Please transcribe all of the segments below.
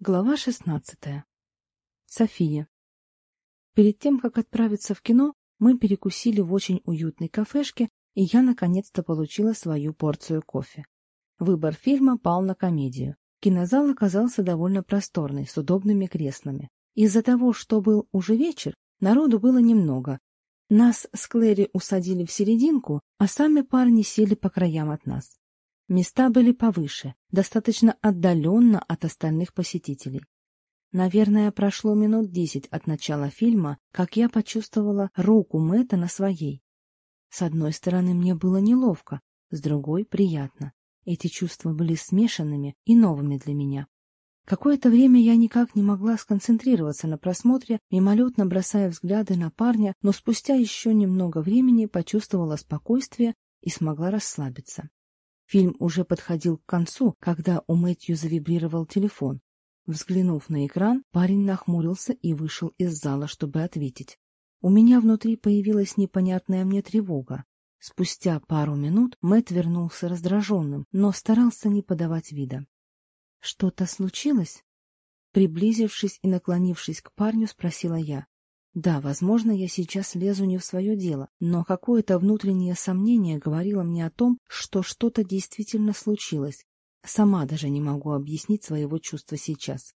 Глава 16. София. Перед тем, как отправиться в кино, мы перекусили в очень уютной кафешке, и я наконец-то получила свою порцию кофе. Выбор фильма пал на комедию. Кинозал оказался довольно просторный, с удобными креслами. Из-за того, что был уже вечер, народу было немного. Нас с Клэри усадили в серединку, а сами парни сели по краям от нас. Места были повыше, достаточно отдаленно от остальных посетителей. Наверное, прошло минут десять от начала фильма, как я почувствовала руку Мэтта на своей. С одной стороны, мне было неловко, с другой — приятно. Эти чувства были смешанными и новыми для меня. Какое-то время я никак не могла сконцентрироваться на просмотре, мимолетно бросая взгляды на парня, но спустя еще немного времени почувствовала спокойствие и смогла расслабиться. Фильм уже подходил к концу, когда у Мэтью завибрировал телефон. Взглянув на экран, парень нахмурился и вышел из зала, чтобы ответить. У меня внутри появилась непонятная мне тревога. Спустя пару минут Мэт вернулся раздраженным, но старался не подавать вида. — Что-то случилось? Приблизившись и наклонившись к парню, спросила я. Да, возможно, я сейчас лезу не в свое дело, но какое-то внутреннее сомнение говорило мне о том, что что-то действительно случилось. Сама даже не могу объяснить своего чувства сейчас.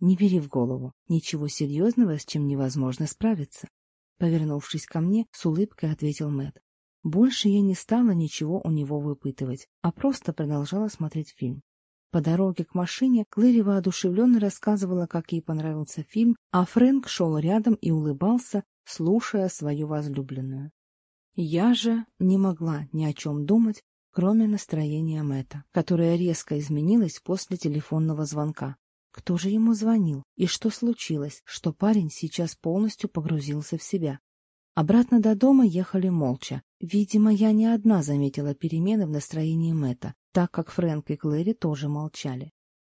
Не бери в голову. Ничего серьезного, с чем невозможно справиться. Повернувшись ко мне, с улыбкой ответил Мэтт. Больше я не стала ничего у него выпытывать, а просто продолжала смотреть фильм. По дороге к машине Клэри воодушевленно рассказывала, как ей понравился фильм, а Фрэнк шел рядом и улыбался, слушая свою возлюбленную. Я же не могла ни о чем думать, кроме настроения Мэтта, которое резко изменилось после телефонного звонка. Кто же ему звонил и что случилось, что парень сейчас полностью погрузился в себя? Обратно до дома ехали молча. Видимо, я не одна заметила перемены в настроении Мэтта, так как Фрэнк и Клэри тоже молчали.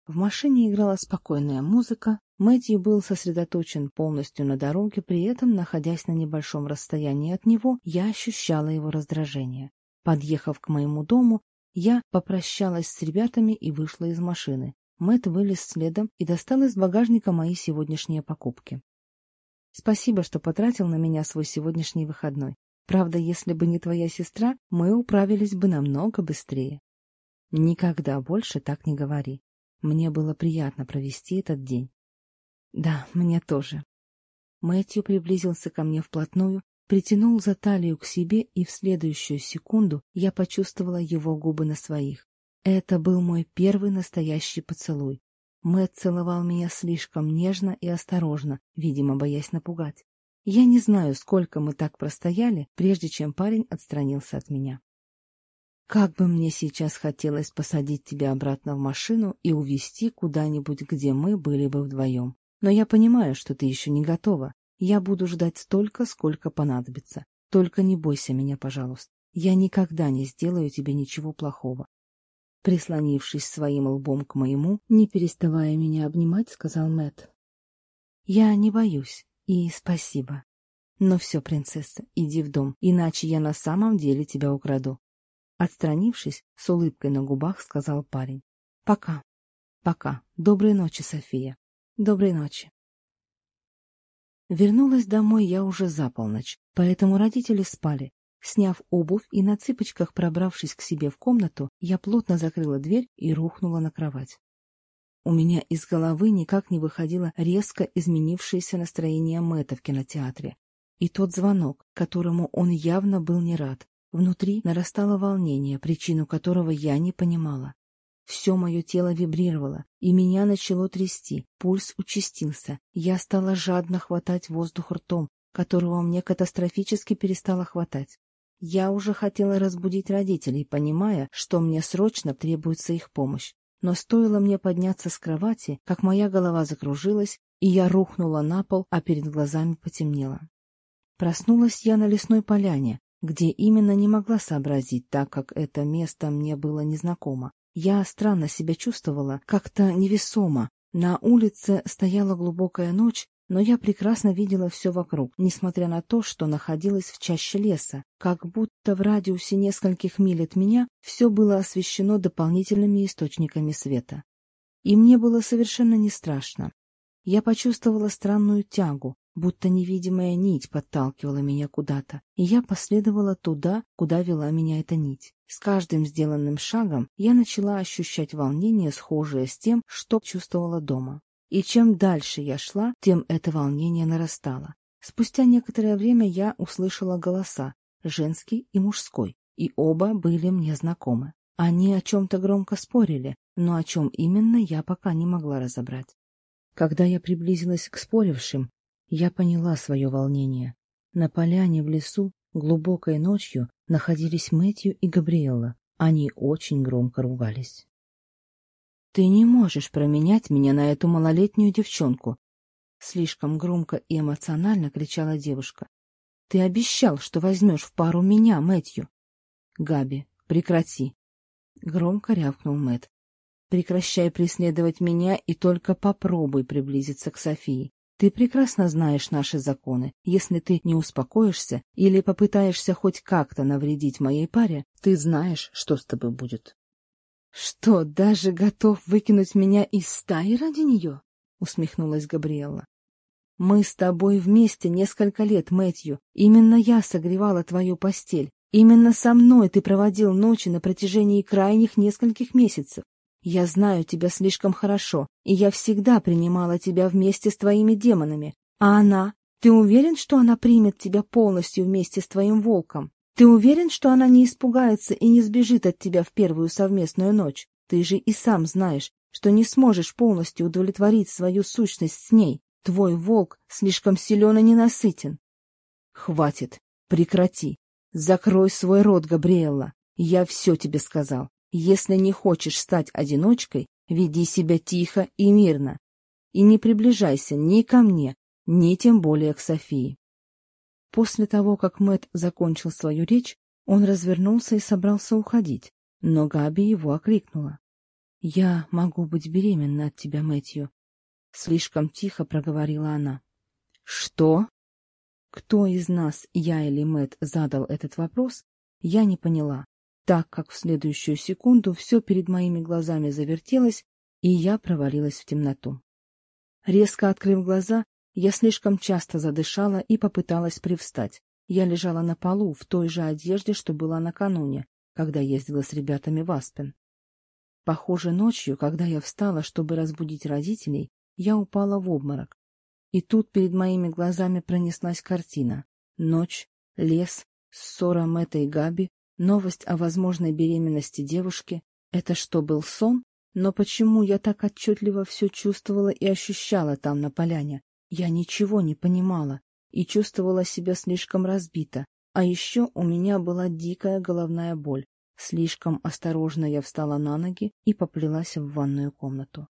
В машине играла спокойная музыка, Мэтью был сосредоточен полностью на дороге, при этом, находясь на небольшом расстоянии от него, я ощущала его раздражение. Подъехав к моему дому, я попрощалась с ребятами и вышла из машины. Мэт вылез следом и достал из багажника мои сегодняшние покупки. Спасибо, что потратил на меня свой сегодняшний выходной. Правда, если бы не твоя сестра, мы управились бы намного быстрее. Никогда больше так не говори. Мне было приятно провести этот день. Да, мне тоже. Мэтью приблизился ко мне вплотную, притянул за талию к себе, и в следующую секунду я почувствовала его губы на своих. Это был мой первый настоящий поцелуй, Мэтт целовал меня слишком нежно и осторожно, видимо, боясь напугать. Я не знаю, сколько мы так простояли, прежде чем парень отстранился от меня. Как бы мне сейчас хотелось посадить тебя обратно в машину и увезти куда-нибудь, где мы были бы вдвоем. Но я понимаю, что ты еще не готова. Я буду ждать столько, сколько понадобится. Только не бойся меня, пожалуйста. Я никогда не сделаю тебе ничего плохого. Прислонившись своим лбом к моему, не переставая меня обнимать, сказал Мэт. «Я не боюсь, и спасибо. Но все, принцесса, иди в дом, иначе я на самом деле тебя украду». Отстранившись, с улыбкой на губах сказал парень. «Пока. Пока. Доброй ночи, София. Доброй ночи». Вернулась домой я уже за полночь, поэтому родители спали, Сняв обувь и на цыпочках пробравшись к себе в комнату, я плотно закрыла дверь и рухнула на кровать. У меня из головы никак не выходило резко изменившееся настроение Мэтта в кинотеатре. И тот звонок, которому он явно был не рад. Внутри нарастало волнение, причину которого я не понимала. Все мое тело вибрировало, и меня начало трясти, пульс участился. Я стала жадно хватать воздух ртом, которого мне катастрофически перестало хватать. Я уже хотела разбудить родителей, понимая, что мне срочно требуется их помощь. Но стоило мне подняться с кровати, как моя голова закружилась, и я рухнула на пол, а перед глазами потемнело. Проснулась я на лесной поляне, где именно не могла сообразить, так как это место мне было незнакомо. Я странно себя чувствовала, как-то невесомо. На улице стояла глубокая ночь, но я прекрасно видела все вокруг, несмотря на то, что находилась в чаще леса. Как будто в радиусе нескольких миль от меня все было освещено дополнительными источниками света. И мне было совершенно не страшно. Я почувствовала странную тягу, будто невидимая нить подталкивала меня куда-то, и я последовала туда, куда вела меня эта нить. С каждым сделанным шагом я начала ощущать волнение, схожее с тем, что чувствовала дома. И чем дальше я шла, тем это волнение нарастало. Спустя некоторое время я услышала голоса, женский и мужской, и оба были мне знакомы. Они о чем-то громко спорили, но о чем именно я пока не могла разобрать. Когда я приблизилась к спорившим, я поняла свое волнение. На поляне в лесу глубокой ночью находились Мэтью и Габриэлла. Они очень громко ругались. Ты не можешь променять меня на эту малолетнюю девчонку. Слишком громко и эмоционально кричала девушка. Ты обещал, что возьмешь в пару меня, Мэтью. Габи, прекрати. Громко рявкнул Мэт. Прекращай преследовать меня и только попробуй приблизиться к Софии. Ты прекрасно знаешь наши законы. Если ты не успокоишься или попытаешься хоть как-то навредить моей паре, ты знаешь, что с тобой будет. «Что, даже готов выкинуть меня из стаи ради нее?» — усмехнулась Габриэлла. «Мы с тобой вместе несколько лет, Мэтью. Именно я согревала твою постель. Именно со мной ты проводил ночи на протяжении крайних нескольких месяцев. Я знаю тебя слишком хорошо, и я всегда принимала тебя вместе с твоими демонами. А она? Ты уверен, что она примет тебя полностью вместе с твоим волком?» Ты уверен, что она не испугается и не сбежит от тебя в первую совместную ночь? Ты же и сам знаешь, что не сможешь полностью удовлетворить свою сущность с ней. Твой волк слишком силен и ненасытен. Хватит. Прекрати. Закрой свой рот, Габриэлла. Я все тебе сказал. Если не хочешь стать одиночкой, веди себя тихо и мирно. И не приближайся ни ко мне, ни тем более к Софии. После того, как Мэт закончил свою речь, он развернулся и собрался уходить, но Габи его окликнула. «Я могу быть беременна от тебя, Мэтью», — слишком тихо проговорила она. «Что?» Кто из нас, я или Мэт, задал этот вопрос, я не поняла, так как в следующую секунду все перед моими глазами завертелось, и я провалилась в темноту. Резко открыв глаза, я слишком часто задышала и попыталась привстать. Я лежала на полу в той же одежде, что была накануне, когда ездила с ребятами в Аспен. Похоже, ночью, когда я встала, чтобы разбудить родителей, я упала в обморок. И тут перед моими глазами пронеслась картина. Ночь, лес, ссора Мэтта и Габи, новость о возможной беременности девушки. Это что, был сон? Но почему я так отчетливо все чувствовала и ощущала там, на поляне? Я ничего не понимала и чувствовала себя слишком разбита, а еще у меня была дикая головная боль. Слишком осторожно я встала на ноги и поплелась в ванную комнату.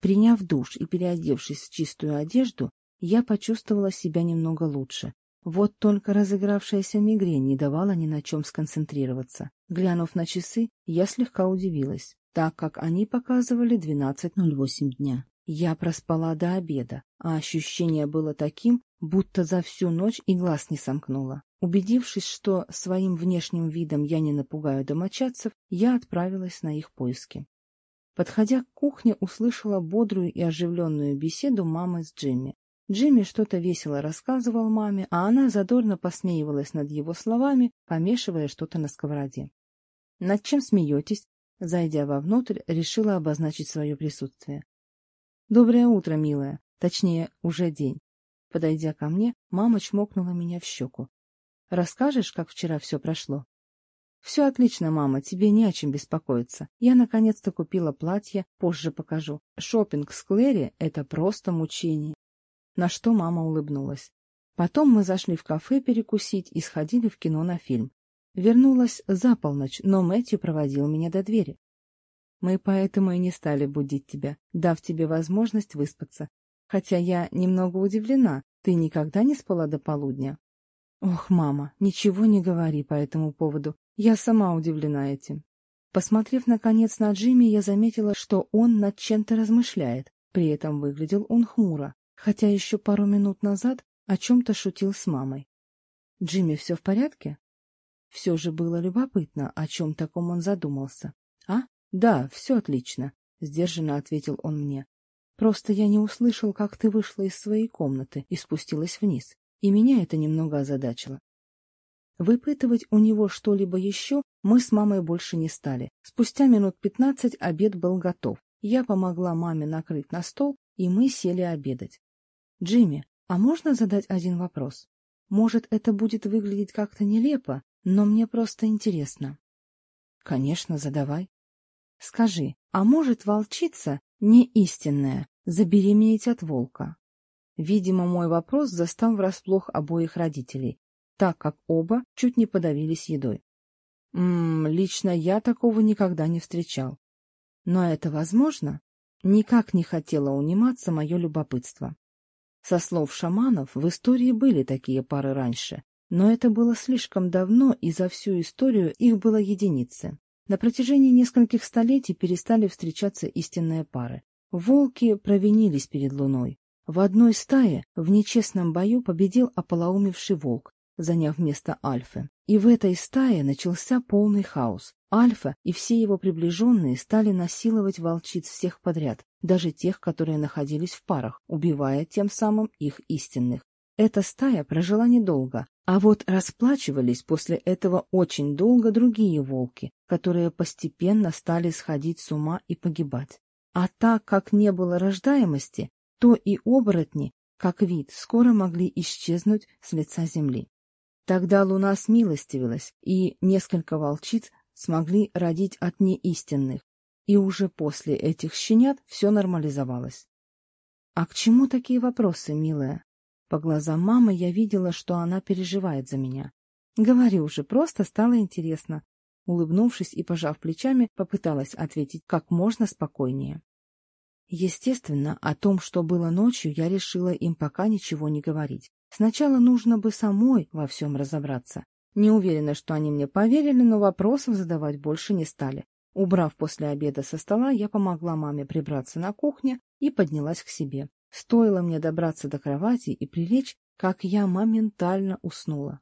Приняв душ и переодевшись в чистую одежду, я почувствовала себя немного лучше. Вот только разыгравшаяся мигрень не давала ни на чем сконцентрироваться. Глянув на часы, я слегка удивилась, так как они показывали 12.08 дня. Я проспала до обеда, а ощущение было таким, будто за всю ночь и глаз не сомкнула. Убедившись, что своим внешним видом я не напугаю домочадцев, я отправилась на их поиски. Подходя к кухне, услышала бодрую и оживленную беседу мамы с Джимми. Джимми что-то весело рассказывал маме, а она задорно посмеивалась над его словами, помешивая что-то на сковороде. «Над чем смеетесь?» Зайдя вовнутрь, решила обозначить свое присутствие. «Доброе утро, милая. Точнее, уже день». Подойдя ко мне, мама чмокнула меня в щеку. «Расскажешь, как вчера все прошло?» «Все отлично, мама, тебе не о чем беспокоиться. Я наконец-то купила платье, позже покажу. Шопинг с Клэри — это просто мучение». На что мама улыбнулась. Потом мы зашли в кафе перекусить и сходили в кино на фильм. Вернулась за полночь, но Мэтью проводил меня до двери мы поэтому и не стали будить тебя, дав тебе возможность выспаться. Хотя я немного удивлена, ты никогда не спала до полудня. Ох, мама, ничего не говори по этому поводу, я сама удивлена этим. Посмотрев, наконец, на Джимми, я заметила, что он над чем-то размышляет, при этом выглядел он хмуро, хотя еще пару минут назад о чем-то шутил с мамой. «Джимми, все в порядке?» Все же было любопытно, о чем таком он задумался. «А?» Да, все отлично, — сдержанно ответил он мне. Просто я не услышал, как ты вышла из своей комнаты и спустилась вниз, и меня это немного озадачило. Выпытывать у него что-либо еще мы с мамой больше не стали. Спустя минут пятнадцать обед был готов. Я помогла маме накрыть на стол, и мы сели обедать. «Джимми, а можно задать один вопрос? Может, это будет выглядеть как-то нелепо, но мне просто интересно». «Конечно, задавай». Скажи, а может волчица не истинная, забеременеть от волка? Видимо, мой вопрос застал врасплох обоих родителей, так как оба чуть не подавились едой. Ммм, лично я такого никогда не встречал. Но это возможно? Никак не хотела униматься мое любопытство. Со слов шаманов, в истории были такие пары раньше, но это было слишком давно, и за всю историю их было единицы. На протяжении нескольких столетий перестали встречаться истинные пары. Волки провинились перед луной. В одной стае в нечестном бою победил ополоумевший волк, заняв место Альфы. И в этой стае начался полный хаос. Альфа и все его приближенные стали насиловать волчиц всех подряд, даже тех, которые находились в парах, убивая тем самым их истинных. Эта стая прожила недолго, а вот расплачивались после этого очень долго другие волки, которые постепенно стали сходить с ума и погибать. А так как не было рождаемости, то и оборотни, как вид, скоро могли исчезнуть с лица земли. Тогда луна смилостивилась, и несколько волчиц смогли родить от неистинных, и уже после этих щенят все нормализовалось. — А к чему такие вопросы, милая? По глазам мамы я видела, что она переживает за меня. Говорю уже просто стало интересно. Улыбнувшись и пожав плечами, попыталась ответить как можно спокойнее. Естественно, о том, что было ночью, я решила им пока ничего не говорить. Сначала нужно бы самой во всем разобраться. Не уверена, что они мне поверили, но вопросов задавать больше не стали. Убрав после обеда со стола, я помогла маме прибраться на кухне и поднялась к себе. Стоило мне добраться до кровати и прилечь, как я моментально уснула.